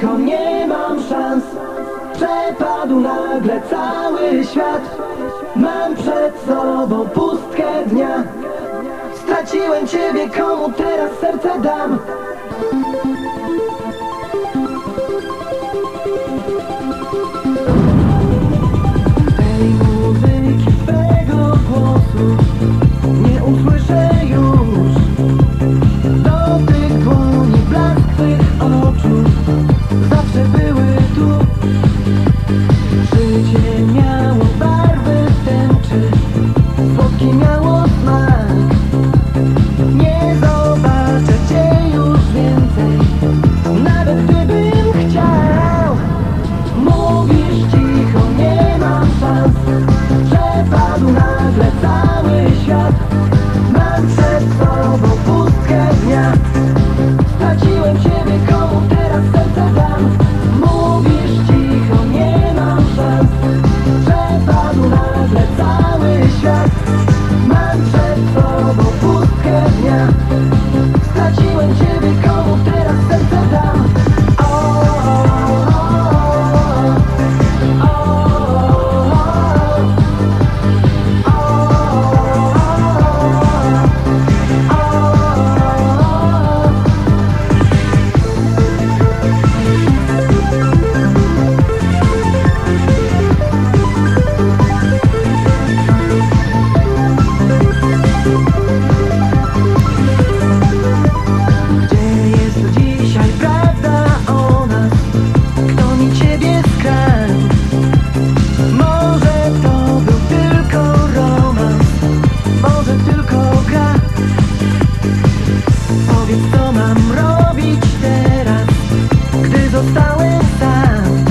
Echo, nie mam szans. Przepadł nagle cały świat. Mam przed sobą pustkę dnia. Straciłem ciebie, komu teraz serce dam? found